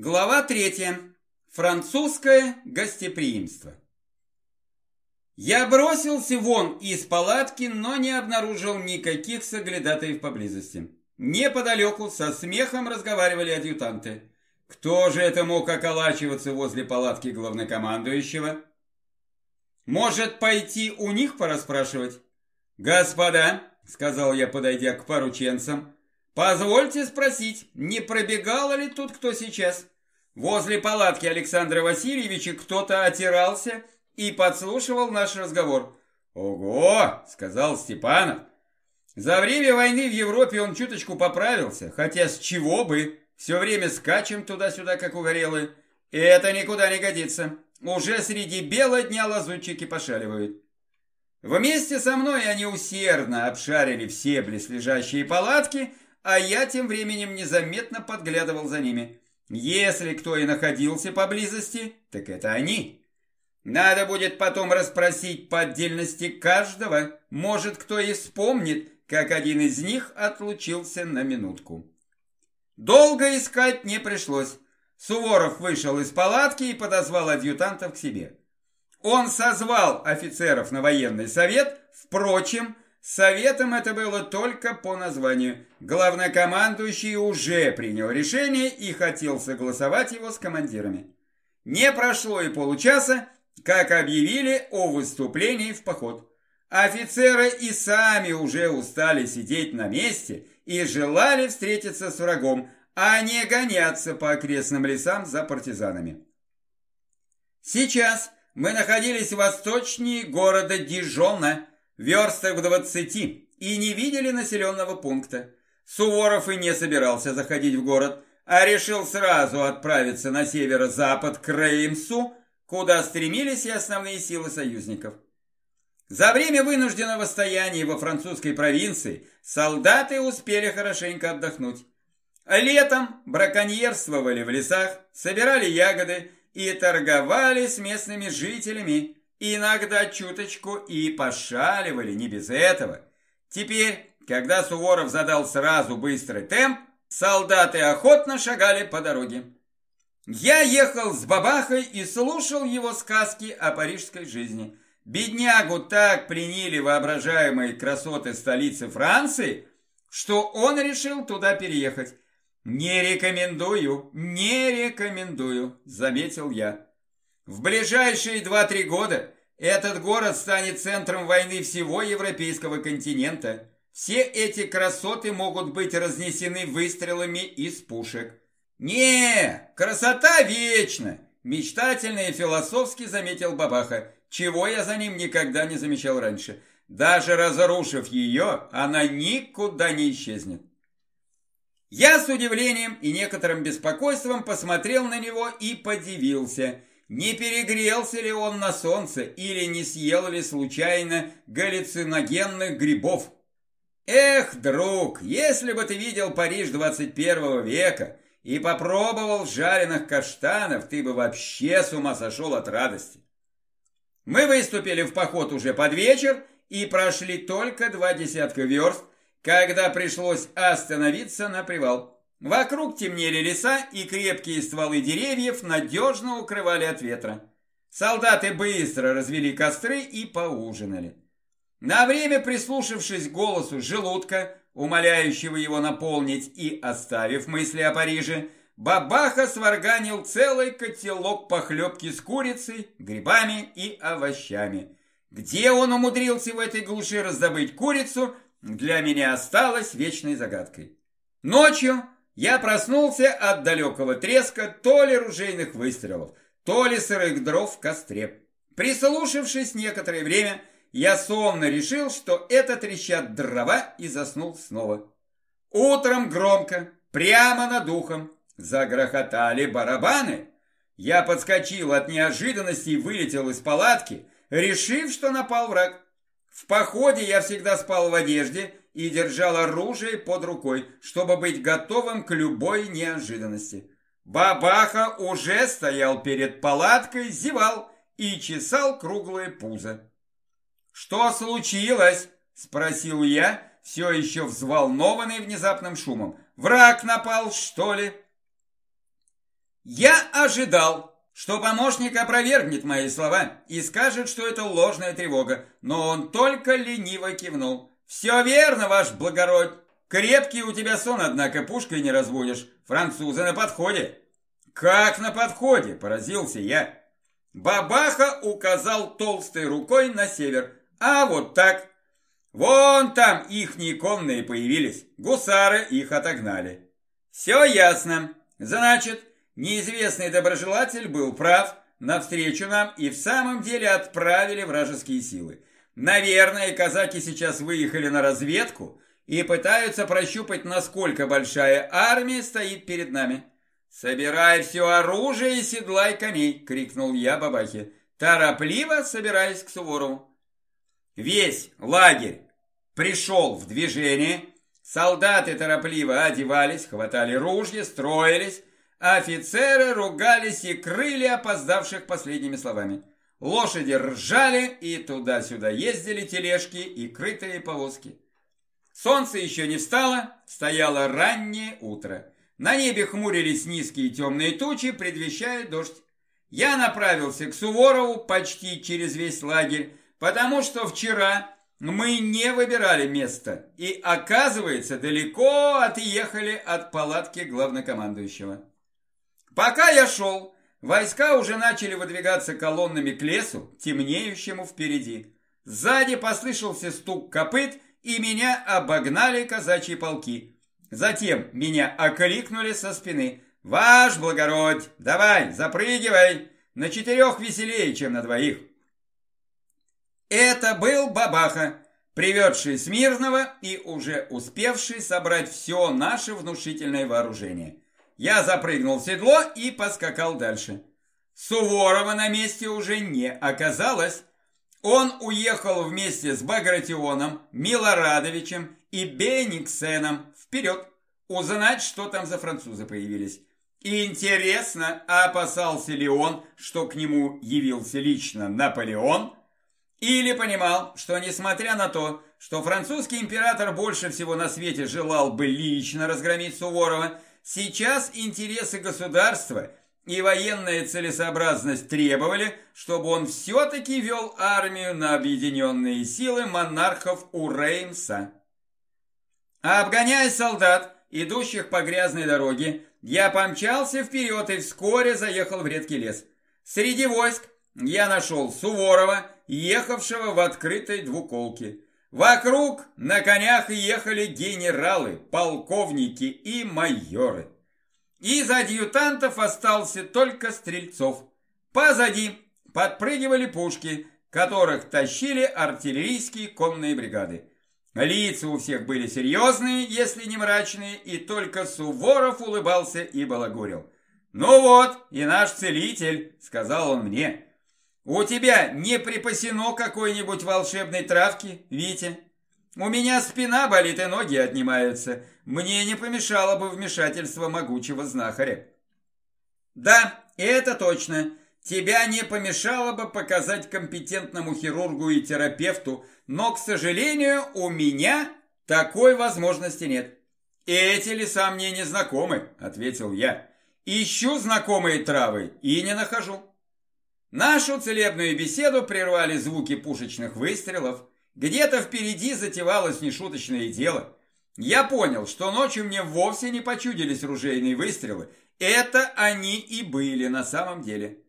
Глава третья. Французское гостеприимство. Я бросился вон из палатки, но не обнаружил никаких соглядатаев поблизости. Неподалеку со смехом разговаривали адъютанты. Кто же это мог околачиваться возле палатки главнокомандующего? Может, пойти у них пораспрашивать? «Господа», — сказал я, подойдя к порученцам, Позвольте спросить, не пробегало ли тут кто сейчас? Возле палатки Александра Васильевича кто-то отирался и подслушивал наш разговор. «Ого!» — сказал Степанов. За время войны в Европе он чуточку поправился, хотя с чего бы? Все время скачем туда-сюда, как угорелые. И это никуда не годится. Уже среди бела дня лазутчики пошаливают. Вместе со мной они усердно обшарили все близлежащие палатки — а я тем временем незаметно подглядывал за ними. Если кто и находился поблизости, так это они. Надо будет потом расспросить по отдельности каждого, может, кто и вспомнит, как один из них отлучился на минутку. Долго искать не пришлось. Суворов вышел из палатки и подозвал адъютантов к себе. Он созвал офицеров на военный совет, впрочем, Советом это было только по названию. Главнокомандующий уже принял решение и хотел согласовать его с командирами. Не прошло и получаса, как объявили о выступлении в поход. Офицеры и сами уже устали сидеть на месте и желали встретиться с врагом, а не гоняться по окрестным лесам за партизанами. Сейчас мы находились восточнее города Дижона, верстах в двадцати, и не видели населенного пункта. Суворов и не собирался заходить в город, а решил сразу отправиться на северо-запад к Реймсу, куда стремились и основные силы союзников. За время вынужденного стояния во французской провинции солдаты успели хорошенько отдохнуть. Летом браконьерствовали в лесах, собирали ягоды и торговали с местными жителями, Иногда чуточку и пошаливали, не без этого. Теперь, когда Суворов задал сразу быстрый темп, солдаты охотно шагали по дороге. Я ехал с бабахой и слушал его сказки о парижской жизни. Беднягу так пленили воображаемые красоты столицы Франции, что он решил туда переехать. «Не рекомендую, не рекомендую», — заметил я. В ближайшие 2-3 года этот город станет центром войны всего европейского континента. Все эти красоты могут быть разнесены выстрелами из пушек. Не, красота вечна, мечтательно и философски заметил Бабаха, чего я за ним никогда не замечал раньше. Даже разрушив ее, она никуда не исчезнет. Я с удивлением и некоторым беспокойством посмотрел на него и подивился – не перегрелся ли он на солнце или не съел ли случайно галлюциногенных грибов? Эх, друг, если бы ты видел Париж 21 века и попробовал жареных каштанов, ты бы вообще с ума сошел от радости. Мы выступили в поход уже под вечер и прошли только два десятка верст, когда пришлось остановиться на привал. Вокруг темнели леса, и крепкие стволы деревьев надежно укрывали от ветра. Солдаты быстро развели костры и поужинали. На время прислушавшись к голосу желудка, умоляющего его наполнить и оставив мысли о Париже, Бабаха сварганил целый котелок похлебки с курицей, грибами и овощами. Где он умудрился в этой глуши раздобыть курицу, для меня осталось вечной загадкой. Ночью я проснулся от далекого треска то ли ружейных выстрелов, то ли сырых дров в костре. Прислушавшись некоторое время, я сонно решил, что это трещат дрова и заснул снова. Утром громко, прямо над ухом, загрохотали барабаны. Я подскочил от неожиданности и вылетел из палатки, решив, что напал враг. В походе я всегда спал в одежде и держал оружие под рукой, чтобы быть готовым к любой неожиданности. Бабаха уже стоял перед палаткой, зевал и чесал круглое пузо. «Что случилось?» – спросил я, все еще взволнованный внезапным шумом. «Враг напал, что ли?» Я ожидал, что помощник опровергнет мои слова и скажет, что это ложная тревога, но он только лениво кивнул. «Все верно, ваш благородь. Крепкий у тебя сон, однако пушкой не разводишь. Французы на подходе». «Как на подходе?» – поразился я. Бабаха указал толстой рукой на север. «А вот так. Вон там ихние конные появились. Гусары их отогнали». «Все ясно. Значит, неизвестный доброжелатель был прав. Навстречу нам и в самом деле отправили вражеские силы. Наверное, казаки сейчас выехали на разведку и пытаются прощупать, насколько большая армия стоит перед нами. «Собирай все оружие и седлай коней!» — крикнул я бабахе, торопливо собираясь к Суворову. Весь лагерь пришел в движение, солдаты торопливо одевались, хватали ружья, строились, офицеры ругались и крыли опоздавших последними словами. Лошади ржали, и туда-сюда ездили тележки и крытые повозки. Солнце еще не встало, стояло раннее утро. На небе хмурились низкие темные тучи, предвещая дождь. Я направился к Суворову почти через весь лагерь, потому что вчера мы не выбирали место и, оказывается, далеко отъехали от палатки главнокомандующего. Пока я шел, Войска уже начали выдвигаться колоннами к лесу, темнеющему впереди. Сзади послышался стук копыт, и меня обогнали казачьи полки. Затем меня окликнули со спины. «Ваш благородь, давай, запрыгивай! На четырех веселее, чем на двоих!» Это был Бабаха, приведший Смирного и уже успевший собрать все наше внушительное вооружение. Я запрыгнул в седло и поскакал дальше. Суворова на месте уже не оказалось. Он уехал вместе с Багратионом, Милорадовичем и Бениксеном вперед, узнать, что там за французы появились. Интересно, опасался ли он, что к нему явился лично Наполеон? Или понимал, что несмотря на то, что французский император больше всего на свете желал бы лично разгромить Суворова, Сейчас интересы государства и военная целесообразность требовали, чтобы он все-таки вел армию на объединенные силы монархов у Реймса. А обгоняя солдат, идущих по грязной дороге, я помчался вперед и вскоре заехал в редкий лес. Среди войск я нашел Суворова, ехавшего в открытой двуколке. Вокруг на конях ехали генералы, полковники и майоры. Из адъютантов остался только Стрельцов. Позади подпрыгивали пушки, которых тащили артиллерийские конные бригады. Лица у всех были серьезные, если не мрачные, и только Суворов улыбался и балагурил. «Ну вот, и наш целитель», — сказал он мне, — у тебя не припасено какой-нибудь волшебной травки, Витя? У меня спина болит и ноги отнимаются. Мне не помешало бы вмешательство могучего знахаря. Да, это точно. Тебя не помешало бы показать компетентному хирургу и терапевту, но, к сожалению, у меня такой возможности нет. Эти леса мне не знакомы, ответил я. Ищу знакомые травы и не нахожу. Нашу целебную беседу прервали звуки пушечных выстрелов. Где-то впереди затевалось нешуточное дело. Я понял, что ночью мне вовсе не почудились ружейные выстрелы. Это они и были на самом деле.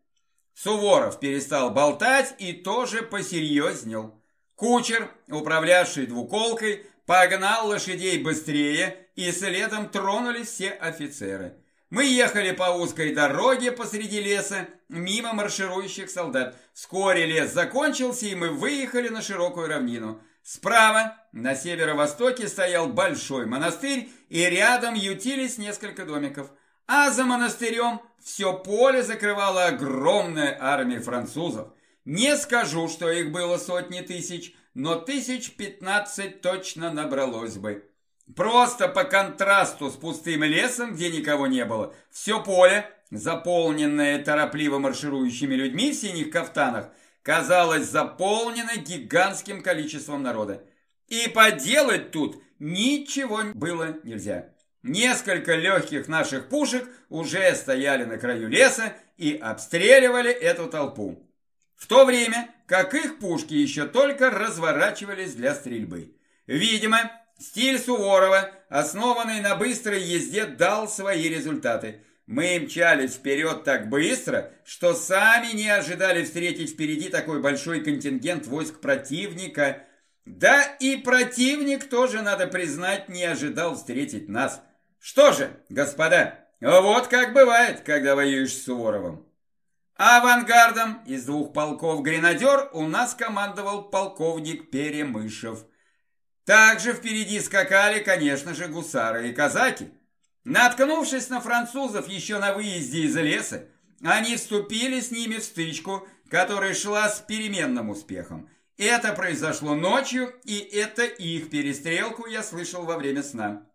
Суворов перестал болтать и тоже посерьезнел. Кучер, управлявший двуколкой, погнал лошадей быстрее, и следом тронулись все офицеры. Мы ехали по узкой дороге посреди леса, мимо марширующих солдат. Вскоре лес закончился, и мы выехали на широкую равнину. Справа, на северо-востоке, стоял большой монастырь, и рядом ютились несколько домиков. А за монастырем все поле закрывала огромная армия французов. Не скажу, что их было сотни тысяч, но тысяч пятнадцать точно набралось бы. Просто по контрасту с пустым лесом, где никого не было, все поле, заполненное торопливо марширующими людьми в синих кафтанах, казалось заполнено гигантским количеством народа. И поделать тут ничего было нельзя. Несколько легких наших пушек уже стояли на краю леса и обстреливали эту толпу. В то время, как их пушки еще только разворачивались для стрельбы. Видимо, стиль Суворова, основанный на быстрой езде, дал свои результаты. Мы мчались вперед так быстро, что сами не ожидали встретить впереди такой большой контингент войск противника. Да и противник тоже, надо признать, не ожидал встретить нас. Что же, господа, вот как бывает, когда воюешь с Суворовым. Авангардом из двух полков гренадер у нас командовал полковник Перемышев. Также впереди скакали, конечно же, гусары и казаки. Наткнувшись на французов еще на выезде из леса, они вступили с ними в стычку, которая шла с переменным успехом. Это произошло ночью, и это их перестрелку я слышал во время сна.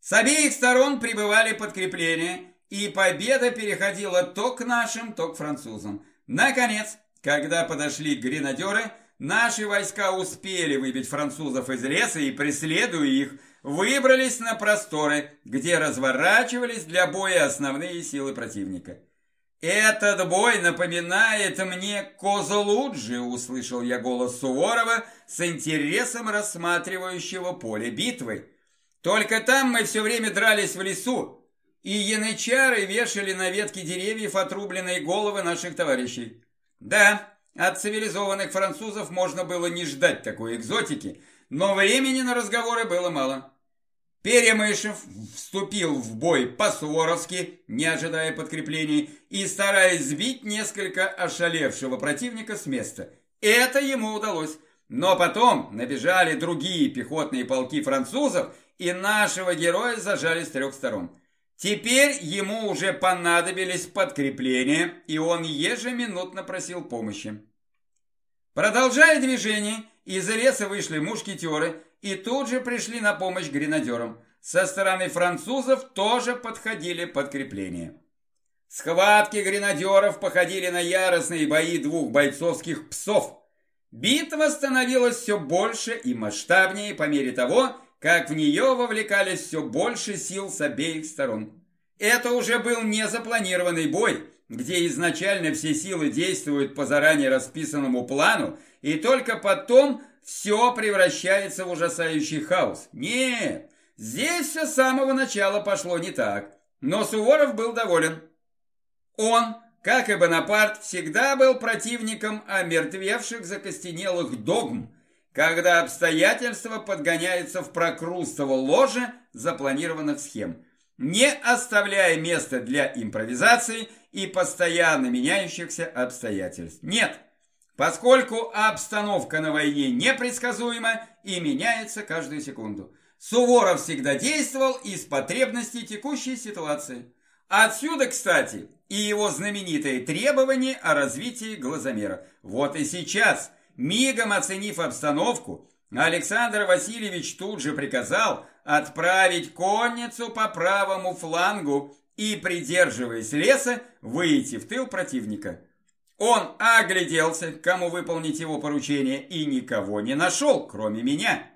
С обеих сторон прибывали подкрепления, и победа переходила то к нашим, то к французам. Наконец, когда подошли гренадеры, наши войска успели выбить французов из леса и, преследуя их, выбрались на просторы, где разворачивались для боя основные силы противника. «Этот бой напоминает мне Козлуджи», — услышал я голос Суворова с интересом рассматривающего поле битвы. Только там мы все время дрались в лесу, и янычары вешали на ветки деревьев отрубленные головы наших товарищей. Да, от цивилизованных французов можно было не ждать такой экзотики, но времени на разговоры было мало. Перемышев вступил в бой по-суворовски, не ожидая подкреплений, и стараясь сбить несколько ошалевшего противника с места. Это ему удалось. Но потом набежали другие пехотные полки французов, и нашего героя зажали с трех сторон. Теперь ему уже понадобились подкрепления, и он ежеминутно просил помощи. Продолжая движение, из леса вышли мушкетеры и тут же пришли на помощь гренадерам. Со стороны французов тоже подходили подкрепления. Схватки гренадеров походили на яростные бои двух бойцовских псов. Битва становилась все больше и масштабнее по мере того, как в нее вовлекались все больше сил с обеих сторон. Это уже был не запланированный бой, где изначально все силы действуют по заранее расписанному плану, и только потом все превращается в ужасающий хаос. Нет, здесь все с самого начала пошло не так. Но Суворов был доволен. Он, как и Бонапарт, всегда был противником омертвевших закостенелых догм, когда обстоятельства подгоняются в прокрустово ложе запланированных схем, не оставляя места для импровизации и постоянно меняющихся обстоятельств. Нет, поскольку обстановка на войне непредсказуема и меняется каждую секунду. Суворов всегда действовал из потребностей текущей ситуации. Отсюда, кстати, и его знаменитые требования о развитии глазомера. Вот и сейчас – Мигом оценив обстановку, Александр Васильевич тут же приказал отправить конницу по правому флангу и, придерживаясь леса, выйти в тыл противника. Он огляделся, кому выполнить его поручение, и никого не нашел, кроме меня.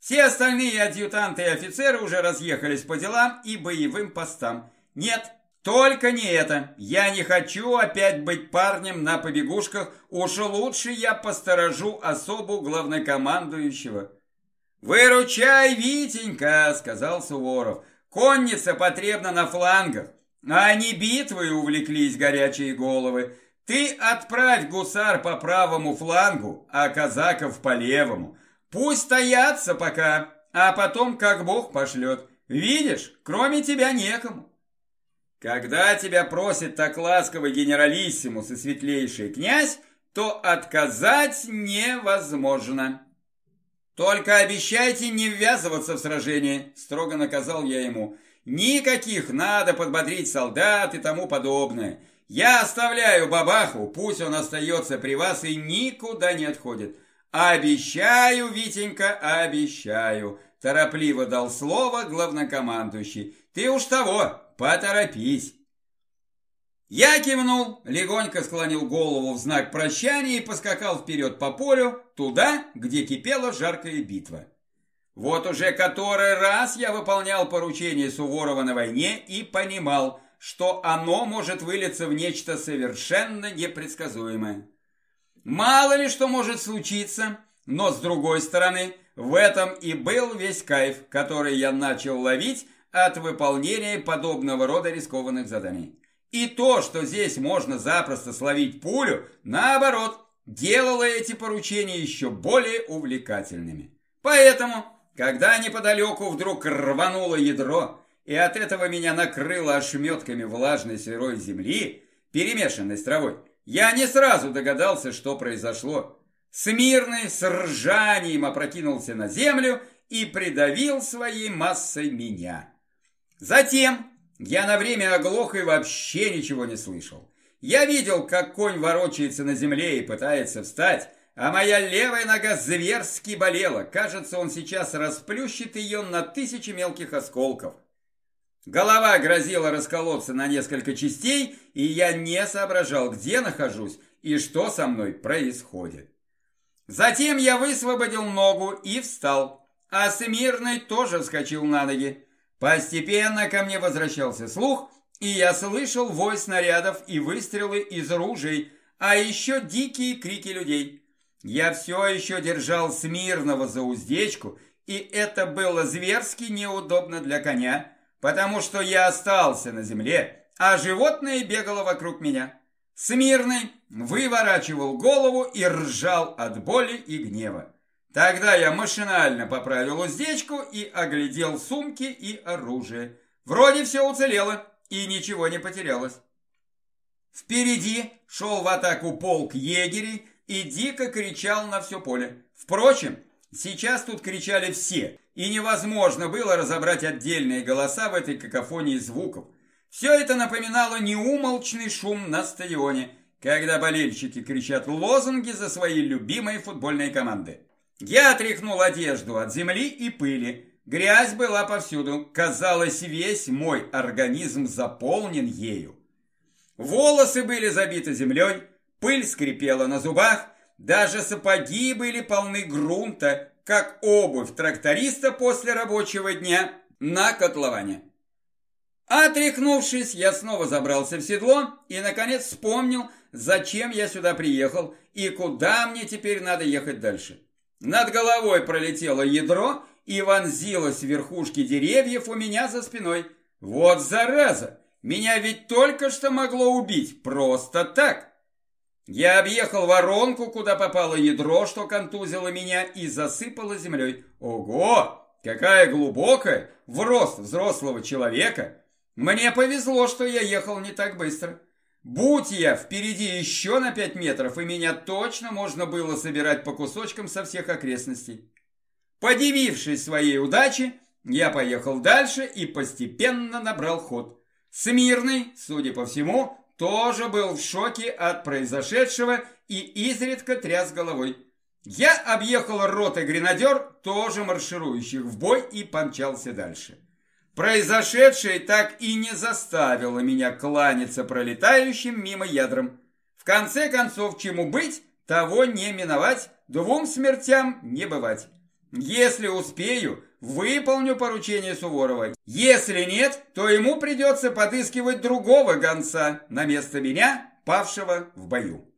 Все остальные адъютанты и офицеры уже разъехались по делам и боевым постам. Нет, только не это. Я не хочу опять быть парнем на побегушках. Уж лучше я посторожу особу главнокомандующего. «Выручай, Витенька!» — сказал Суворов. «Конница потребна на флангах, а не битвой увлеклись горячие головы. Ты отправь гусар по правому флангу, а казаков по левому. Пусть стоятся пока, а потом как бог пошлет. Видишь, кроме тебя некому». Когда тебя просит так ласковый генералиссимус и светлейший князь, то отказать невозможно. Только обещайте не ввязываться в сражение, строго наказал я ему. Никаких надо подбодрить солдат и тому подобное. Я оставляю бабаху, пусть он остается при вас и никуда не отходит. Обещаю, Витенька, обещаю, торопливо дал слово главнокомандующий. Ты уж того, Поторопись!» Я кивнул, легонько склонил голову в знак прощания и поскакал вперед по полю, туда, где кипела жаркая битва. Вот уже который раз я выполнял поручение Суворова на войне и понимал, что оно может вылиться в нечто совершенно непредсказуемое. Мало ли что может случиться, но с другой стороны, в этом и был весь кайф, который я начал ловить от выполнения подобного рода рискованных заданий. И то, что здесь можно запросто словить пулю, наоборот, делало эти поручения еще более увлекательными. Поэтому когда неподалеку вдруг рвануло ядро, и от этого меня накрыло ошметками влажной сырой земли, перемешанной с травой, я не сразу догадался, что произошло. Смирный с ржанием опрокинулся на землю и придавил своей массой меня. Затем я на время оглох и вообще ничего не слышал. Я видел, как конь ворочается на земле и пытается встать, а моя левая нога зверски болела. Кажется, он сейчас расплющит ее на тысячи мелких осколков. Голова грозила расколоться на несколько частей, и я не соображал, где нахожусь и что со мной происходит. Затем я высвободил ногу и встал, а Смирный тоже вскочил на ноги. Постепенно ко мне возвращался слух, и я слышал вой снарядов и выстрелы из ружей, а еще дикие крики людей. Я все еще держал Смирного за уздечку, и это было зверски неудобно для коня, потому что я остался на земле, а животное бегало вокруг меня. Смирный выворачивал голову и ржал от боли и гнева. Тогда я машинально поправил уздечку и оглядел сумки и оружие. Вроде все уцелело и ничего не потерялось. Впереди шел в атаку полк егерей, и дико кричал на все поле. Впрочем, сейчас тут кричали все, и невозможно было разобрать отдельные голоса в этой какофонии звуков. Все это напоминало неумолчный шум на стадионе, когда болельщики кричат лозунги за свои любимые футбольные команды. Я отряхнул одежду от земли и пыли. Грязь была повсюду. Казалось, весь мой организм заполнен ею. Волосы были забиты землей, Пыль скрипела на зубах, даже сапоги были полны грунта, как обувь тракториста после рабочего дня на котловане. Отряхнувшись, я снова забрался в седло и, наконец, вспомнил, зачем я сюда приехал и куда мне теперь надо ехать дальше. Над головой пролетело ядро и вонзилось в верхушки деревьев у меня за спиной. Вот зараза! Меня ведь только что могло убить, просто так. Я объехал воронку, куда попало ядро, что контузило меня и засыпало землей. Ого! Какая глубокая, в рост взрослого человека. Мне повезло, что я ехал не так быстро. Будь я впереди еще на пять метров, и меня точно можно было собирать по кусочкам со всех окрестностей. Подивившись своей удаче, я поехал дальше и постепенно набрал ход. Смирный, судя по всему, тоже был в шоке от произошедшего и изредка тряс головой. Я объехал роты гренадер, тоже марширующих в бой, и помчался дальше. Произошедшее так и не заставило меня кланяться пролетающим мимо ядрам. В конце концов, чему быть, того не миновать, двум смертям не бывать. Если успею, выполню поручение Суворова. Если нет, то ему придется подыскивать другого гонца на место меня, павшего в бою.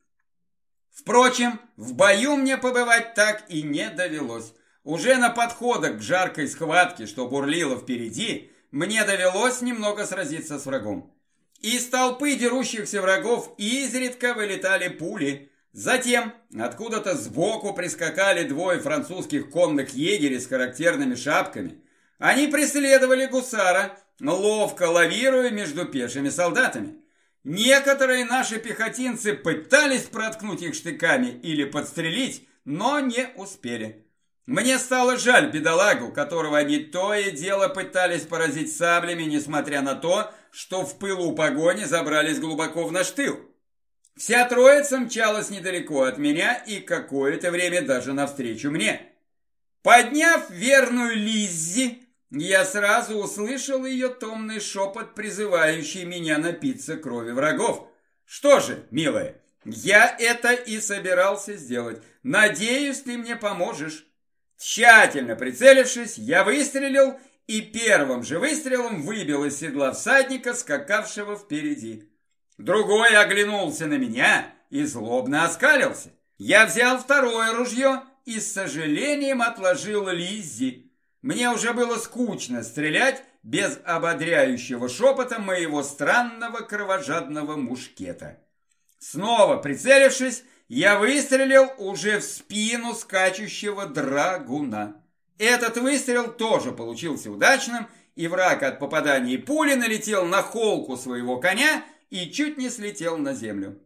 Впрочем, в бою мне побывать так и не довелось. Уже на подходах к жаркой схватке, что бурлило впереди, мне довелось немного сразиться с врагом. Из толпы дерущихся врагов изредка вылетали пули, Затем откуда-то сбоку прискакали двое французских конных егерей с характерными шапками. Они преследовали гусара, ловко лавируя между пешими солдатами. Некоторые наши пехотинцы пытались проткнуть их штыками или подстрелить, но не успели. Мне стало жаль бедолагу, которого они то и дело пытались поразить саблями, несмотря на то, что в пылу погони забрались глубоко в наш тыл. Вся троица мчалась недалеко от меня и какое-то время даже навстречу мне. Подняв верную Лиззи, я сразу услышал ее томный шепот, призывающий меня напиться крови врагов. Что же, милая, я это и собирался сделать. Надеюсь, ты мне поможешь. Тщательно прицелившись, я выстрелил и первым же выстрелом выбил из седла всадника, скакавшего впереди. Другой оглянулся на меня и злобно оскалился. Я взял второе ружье и с сожалением отложил Лиззи. Мне уже было скучно стрелять без ободряющего шепота моего странного кровожадного мушкета. Снова прицелившись, я выстрелил уже в спину скачущего драгуна. Этот выстрел тоже получился удачным, и враг от попадания пули налетел на холку своего коня и чуть не слетел на землю.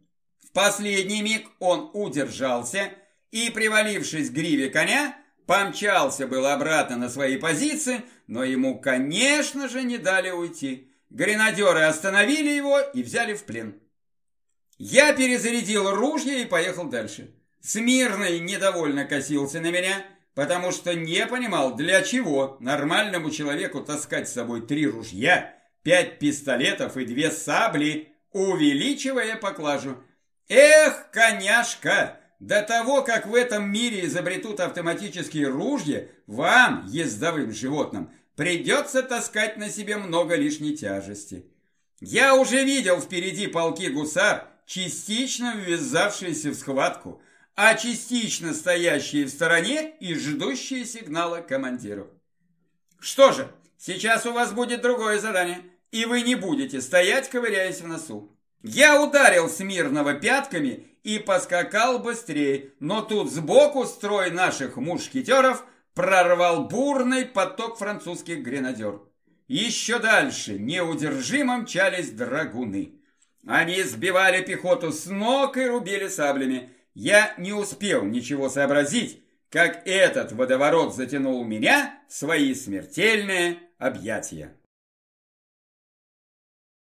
В последний миг он удержался и, привалившись к гриве коня, помчался был обратно на свои позиции, но ему, конечно же, не дали уйти. Гренадеры остановили его и взяли в плен. Я перезарядил ружье и поехал дальше. Смирный недовольно косился на меня, потому что не понимал, для чего нормальному человеку таскать с собой три ружья, пять пистолетов и две сабли, увеличивая поклажу. Эх, коняшка, до того, как в этом мире изобретут автоматические ружья, вам, ездовым животным, придется таскать на себе много лишней тяжести. Я уже видел впереди полки гусар, частично ввязавшиеся в схватку, а частично стоящие в стороне и ждущие сигнала командиров. Что же, сейчас у вас будет другое задание, и вы не будете стоять, ковыряясь в носу. Я ударил Смирного пятками и поскакал быстрее, но тут сбоку строй наших мушкетеров прорвал бурный поток французских гренадер. Еще дальше неудержимо мчались драгуны. Они сбивали пехоту с ног и рубили саблями. Я не успел ничего сообразить, как этот водоворот затянул меня в свои смертельные объятия.